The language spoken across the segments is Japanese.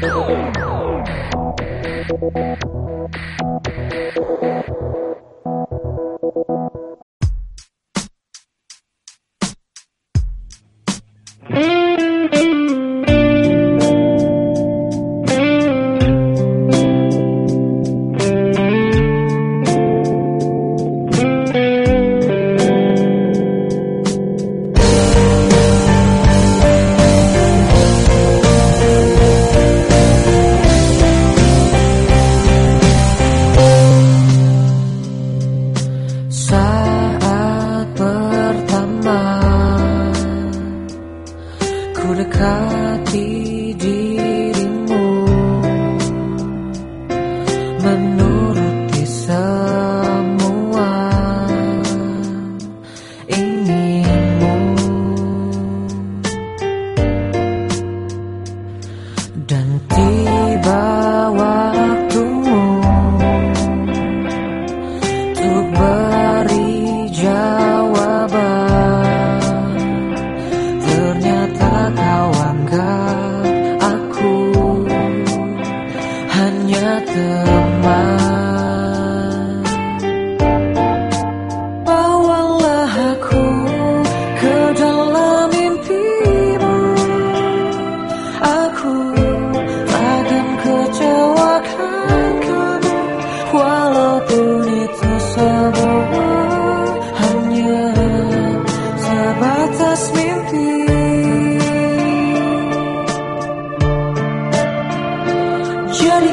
Thank you.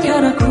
觉得。